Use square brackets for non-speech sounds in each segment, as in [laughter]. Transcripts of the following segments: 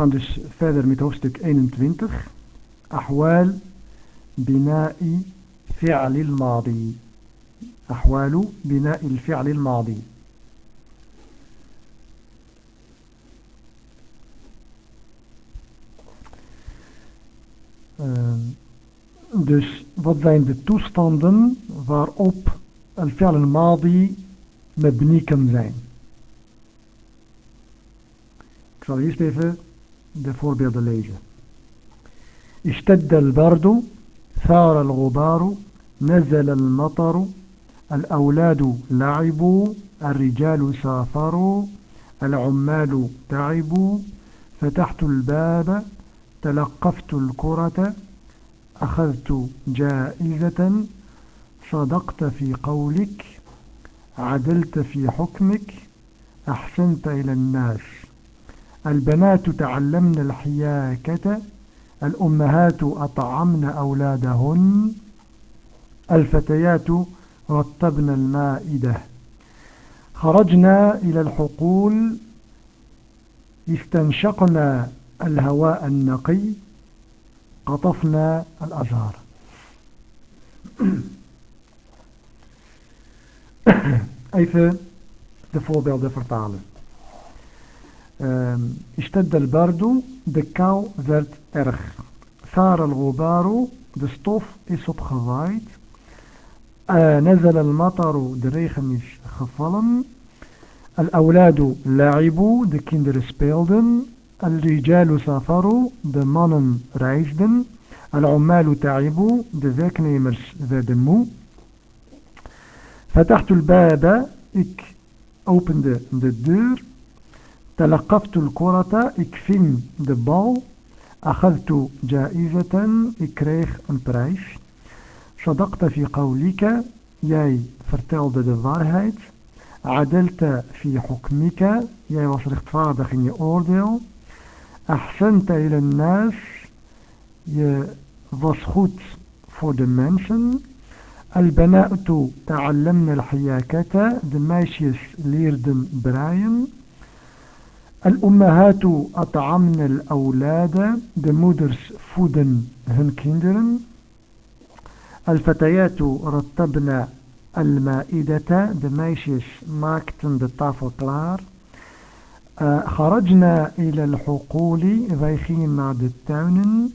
gaan dus verder met hoofdstuk 21. Ahwal bina'i fi'alil madi. Ahwalu Bina'i fi'alil madi. Uh, ehm, dus wat zijn de toestanden waarop al-fi'al al-madi met kan zijn? Ik zal eerst even de voorbeelden lezen. اشتد البرد ثار الغبار نزل المطر الأولاد لعبوا الرجال سافروا العمال تعبوا فتحت الباب تلقفت الكرة أخذت جائزة صدقت في قولك عدلت في حكمك أحسنت إلى الناس البنات تعلمن الحياكة الأمهات أطعمن أولادهن الفتيات رتبنا المائدة خرجنا إلى الحقول استنشقنا الهواء النقي قطفنا الأزهار [coughs] Even de voorbeelden vertalen. اشتد البرد de kou werd erg. ثار الغبار de stof is opgewaaid نزل المطر de regen is gevallen الأولاد لعبوا de kinderen speelden. الرجال سافروا de mannen reisden العمال تعبوا de werknemers werden moe فتحت الباب ik opende de deur تلقفت الكرة ik ving de bal أخذت جائزة ik kreeg een prijs صدقت في قولك jij vertelde de waarheid عدلت في حكمك jij was rechtvaardig in je oordeel. أحسنت إلى الناس يا was goed voor de البنات البناء تعلمنا الحياكة. De مايشيس ليردن براين. الأمهات أطعمن الأولاد de moeders voeden hun kinderen الفتيات رتبن المائدة de meisjes maakten de tafel klaar خرجنا إلى الحقول wij gingen naar de tuinen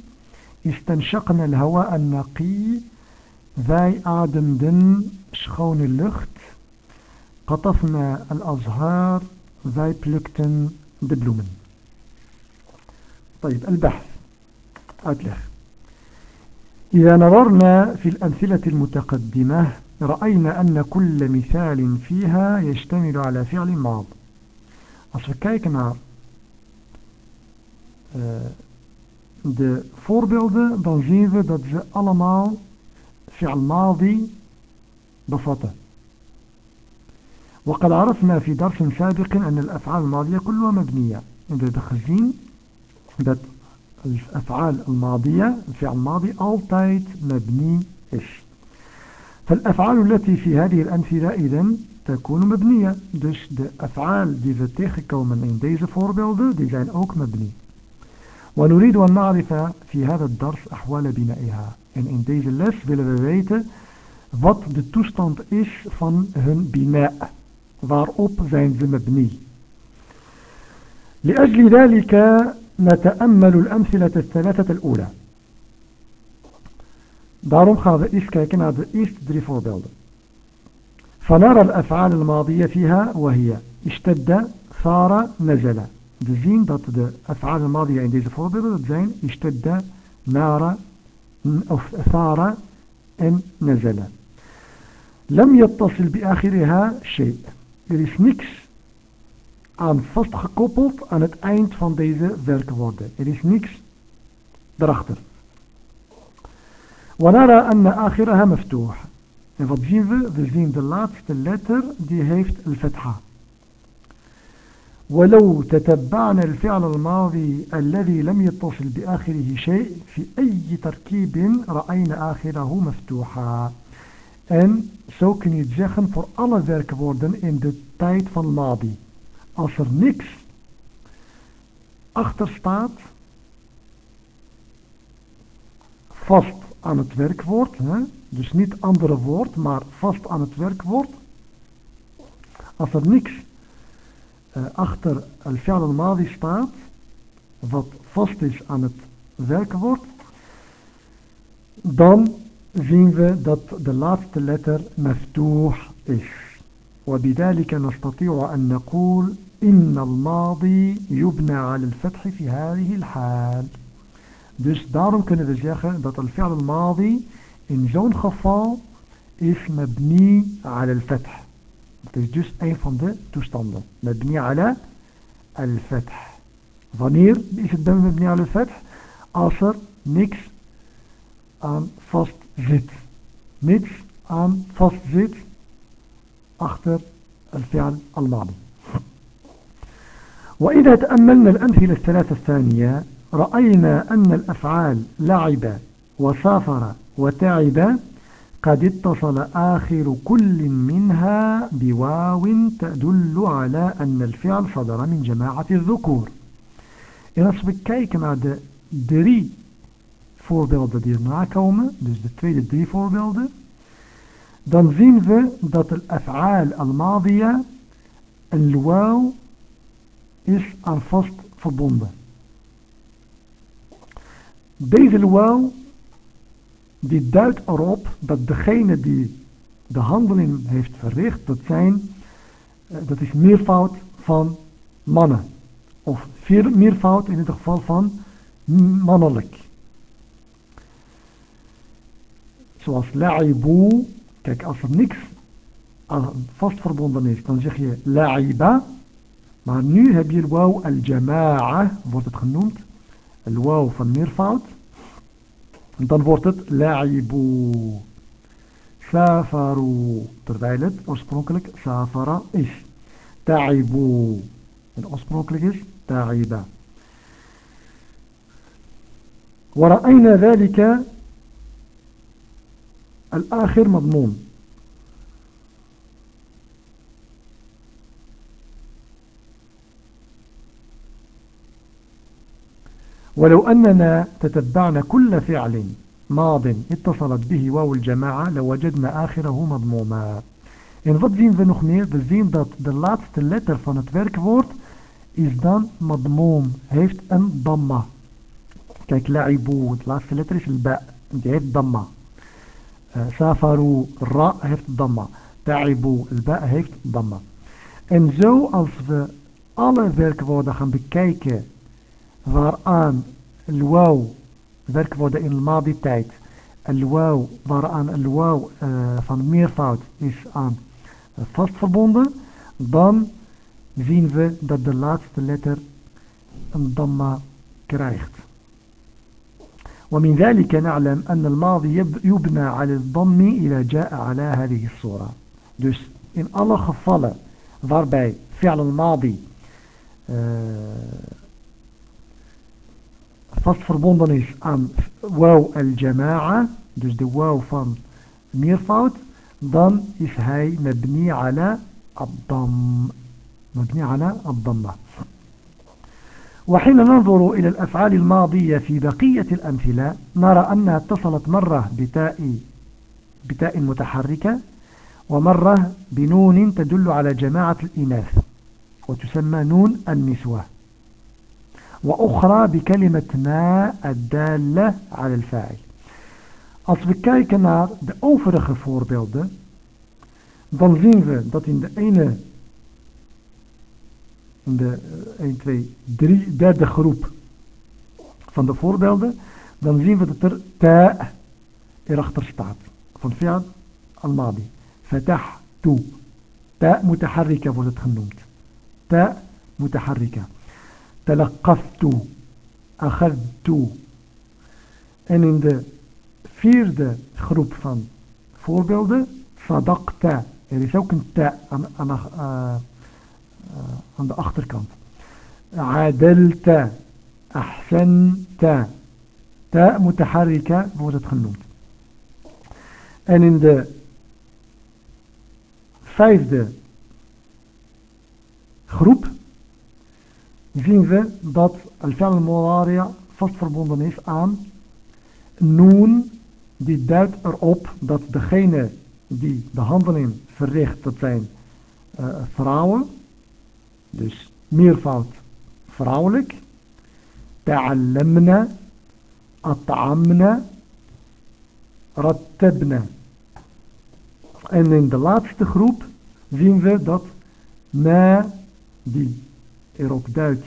استنشقنا الهواء النقي wij ademden schone lucht قطفنا الأزهار wij plukten بدلو من طيب البحث. أدلخ. إذا نظرنا في الأمثلة المتقدمة رأينا أن كل مثال فيها يشتمل على فعل ماض. أصبحت نار نعم. آه، de voorbeelden, dan zien we dat ze allemaal fi'al-maadi bevatten. وقد عرفنا في درس سابق أن الأفعال الماضية كلها مبنية. We hebben gezien الأفعال الماضية الفعل الماضي altijd مبني إش فالأفعال التي في هذه الأمثلة إذن تكون مبنية. Dus de أفعال die we tegenkomen in deze voorbeelden die zijn ook مبني ونريد أن نعرف في هذا الدرس أحوال بنائها. En in deze les willen we wat de toestand is van hun bina. Waarop zijn ze لأجل ذلك نتأمل الأمثلة الثلاثة الأولى Daarom gaan we eerst kijken naar de eerste drie voorbeelden. فنرى الأفعال الماضية فيها وهي اشتد صار نزل. We zien dat de أفعال الماضية in deze voorbeelden dat zijn اشتد نار of صار en نزل. لم يتصل بآخرها شيء. Er is niks aan vastgekoppeld aan het eind van deze werkwoorden. Er is niks erachter. ونرى أن آخرها مفتوح. En wat zien we? We zien de laatste letter die heeft الفتحة. ولو تتبعنا الفعل الماضي الذي لم يتصل بآخره شيء في أي تركيب رأينا آخره مفتوحا. En zo kun je het zeggen voor alle werkwoorden in de tijd van Madi. als er niks achter staat, vast aan het werkwoord, hè? dus niet andere woord, maar vast aan het werkwoord. Als er niks uh, achter al-fi'al al-madi staat, wat vast is aan het werkwoord, dan zien we dat de laatste letter maftuh is. وبذلك نستطيع أن نقول إن الماضي يبنى على الفتح في هذه الحال Dus daarom kunnen we zeggen dat al-fi'al al-madi in zo'n geval is mabni ala al-fath. Het is dus een van de toestanden. Mabni ala al-fath. Wanneer is het dan mabni ala al-fath? Als er niks aan vast zit. Niks aan vast zit achter الفعل الماضي وإذا تأملنا الأمثلة الثلاثة الثانية رأينا أن الأفعال لعب وسافر وتعب قد اتصل آخر كل منها بواو تدل على أن الفعل صدر من جماعة الذكور En als de drie voorbeelden die erna komen, dus de tweede drie voorbeelden, dan zien we dat het af'aal al-madiya een waw is aan vast verbonden. Deze waw die duidt erop dat degene die de handeling heeft verricht, dat zijn, eh, dat is meervoud van mannen. Of meervoud in het geval van mannelijk. Zoals la'ibu, kijk als er niks vast verbonden is, dan zeg je la'iba. Maar nu heb je waw al-jama'a, wordt het genoemd. El waw van meervoud. En dan wordt het la'ibu. Safaru. Terwijl het oorspronkelijk safara is. Ta'ibu. En oorspronkelijk is ta'iba. ورأينا ذلك الآخر مضمون ولو أننا تتبعنا كل فعل ماض اتصلت به واو الجماعة لوجدنا آخره مضموما En wat zien we nog meer? We zien dat de laatste letter van het werkwoord is dan madmoom, heeft een damma. Kijk, la'ibu, het laatste letter is ba, die heeft damma. Uh, safaru, ra heeft damma. Ta'ibu, ba heeft damma. En zo als we alle werkwoorden gaan bekijken waaraan al-waw werkwoorden in al-madi tijd al-waw waaraan al-waw uh, van meervoud is aan vast verbonden dan zien we dat de laatste letter een damma krijgt ومن ذلك نعلم أن الماضي يبنى على الضم إذا جاء على هذه الصورة dus in alle gevallen waarbij فعل الماضي uh, vast verbonden is aan waw al-jama'a, dus de waw van meervoud, dan is hij mabni ala ad-dam. مبني على الضمة وحين ننظر إلى الأفعال الماضية في بقية الأمثلة نرى أنها اتصلت مرة بتاء بتاء متحركة ومرة بنون تدل على جماعة الإناث وتسمى نون النسوة وأخرى بكلمة ما الدالة على الفاعل. Als we kijken naar de overige voorbeelden, dan zien we dat in de ene, in de 1, 2, 3, derde groep van de voorbeelden, dan zien we dat er ta erachter staat. Van fiat al-madi. Fatah tu. Ta mutaharrika wordt het genoemd. Ta mutaharrika. Talakaftu. Akhadtu. En in de vierde groep van voorbeelden, sadaqta. Er is ook een ta aan, aan, eh, aan de achterkant. adalta ahsanta ta mutaharrika wordt het genoemd. En in de vijfde groep zien we dat al-fi'l al-mudari' vast verbonden is aan noon die duidt erop dat degene die de handeling verricht, dat zijn uh, vrouwen, dus meervoud vrouwelijk, ta'allamna, at'amna, rattabna. En in de laatste groep zien we dat na die erop duidt,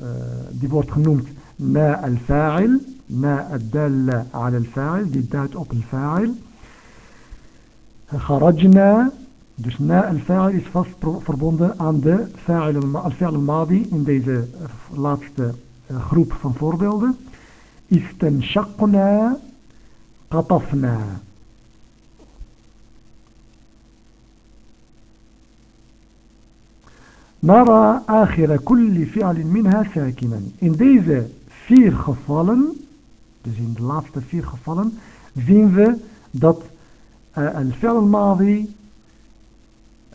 uh, die wordt genoemd na al-fa'il, na al-dalla al-fa'il, die duidt op al-fa'il. Kharajna, Dus na al-fa'il is vast verbonden aan de al-fa'il al-madi in deze eh, laatste eh, groep van voorbeelden. Istanshaqna qatafna. Nara akhira kulli fi'alin minha sakinan. In deze vier gevallen, dus in de laatste vier gevallen, zien we dat uh, al-fa'il al-madi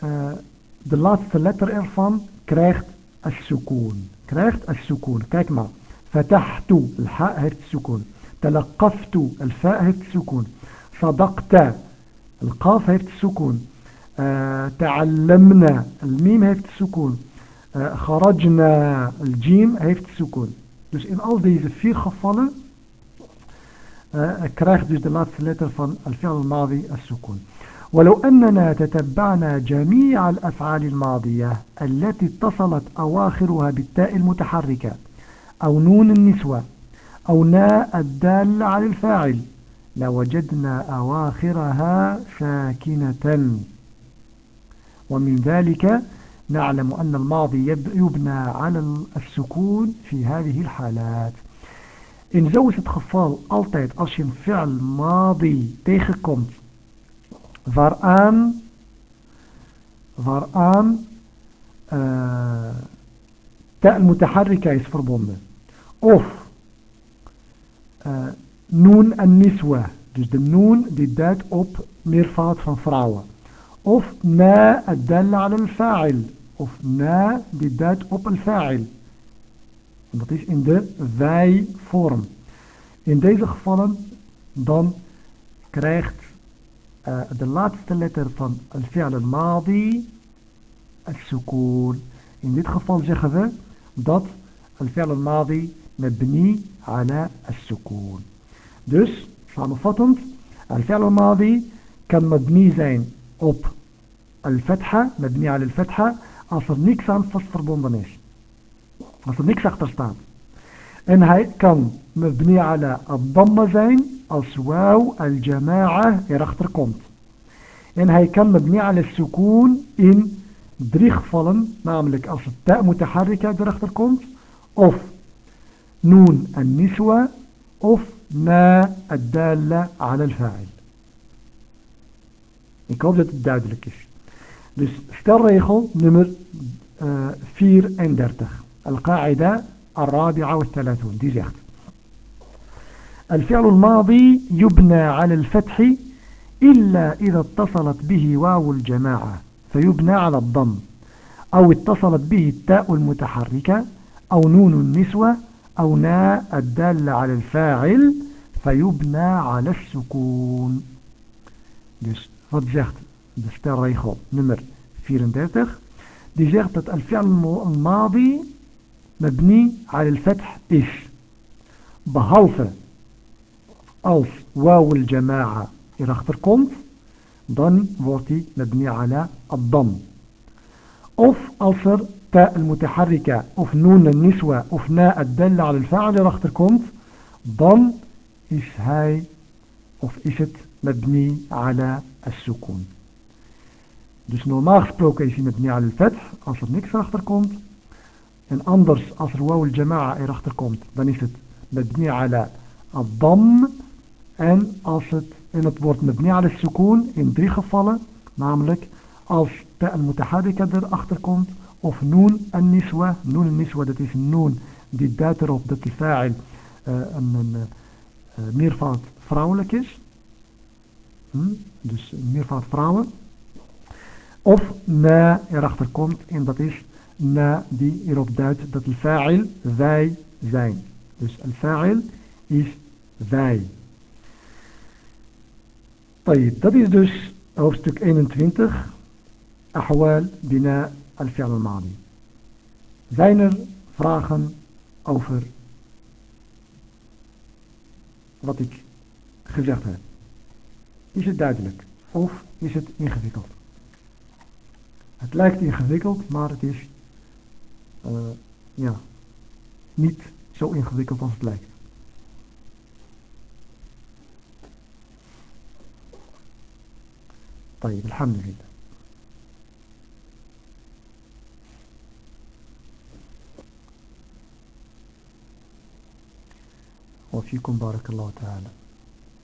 uh, de laatste letter ervan krijgt as-sukoon krijgt as-sukoon kijk maar فتحت الحاء heeft السكون تلقفت الفاء heeft السكون صدقت القاف heeft السكون تعلمنا الميم heeft السكون خرجنا الجيم heeft السكون dus in al deze vier gevallen krijgt dus de laatste letter van الفعل الماضي السكون ولو أننا تتبعنا جميع الأفعال الماضية التي اتصلت أواخرها بالتاء المتحركة أو نون النسوة أو ناء الدال على الفاعل لوجدنا أواخرها ساكنة. ومن ذلك نعلم أن الماضي يبنى على السكون في هذه الحالات. In zo is het geval altijd als je een tegenkomt waaraan waaraan uh, ta al-mutaharrika is verbonden. Of uh, noon en niswa. Dus de noon die duidt op meervoud van vrouwen. Of na ad-dalla ala al-fa'il. Of na die duidt op al-fa'il. Dat is in de wij-vorm. In deze gevallen dan krijgt uh, de laatste letter van al-fi'al al-madi al-sukoon. In dit geval zeggen we dat al-fi'al al-madi mabni ala al-sukoon. Dus, samenvattend, al-fi'al al-madi kan mabni zijn op al-fatha, mabni ala al-fatha, als er niks aan vast verbonden is. Als er niks achter staat. En hij kan mabni ala al-damma zijn als wauw al-jama'a erachter komt. En hij kan mabni ala sukoon in drie gevallen, namelijk als het ta mutaharrika erachter komt, of noon en niswa, of na ad-dalla ala al-fa'il. Ik hoop dat het duidelijk is. Dus stelregel nummer uh, 34. القاعدة الرابعة والثلاثون دي زيخت الفعل الماضي يبنى على الفتح إلا إذا اتصلت به واو الجماعة فيبنى على الضم أو اتصلت به التاء المتحركة أو نون النسوة أو ناء الدالة على الفاعل فيبنى على السكون. Dus wat zegt de stelregel nummer 34? Die zegt dat al-fi'l al-madi مبني على الفتح إيش؟ behalve als wauw الجماعة erachter komt dan wordt hij مبني على الضم of als er تاء المتحركة of نون النسوة of الدل على الفاعل erachter komt dan is hij of is het مبني على السكون dus normaal gesproken is hij مبني على الفتح als er niks erachter komt En anders, als er waw al-jama'a erachter komt, dan is het mabni ala al-dam. En als het, en het wordt mabni ala sukoon in drie gevallen. Namelijk als ta al-mutaharika erachter komt. Of noon al-niswa. Noon al-niswa, dat is noon die duidt erop dat die fa'il uh, een, een uh, meervoud vrouwelijk is. Hm? Dus meervoud vrouwen. Of na erachter komt en dat is na die erop duidt dat de fa'il wij zijn. Dus al-fa'il is wij. Dat is dus hoofdstuk 21. Ahwal bina al-fi'al al-madi. Zijn er vragen over wat ik gezegd heb? Is het duidelijk of is het ingewikkeld? Het lijkt ingewikkeld, maar het is uh, ja, niet zo ingewikkeld als het lijkt. طيب الحمد لله. وفيكم بارك الله تعالى.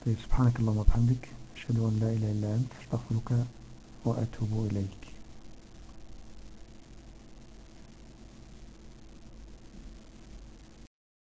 طيب سبحانك اللهم وبحمدك أشهد أن لا إله إلا أنت أستغفرك وأتوب إليك.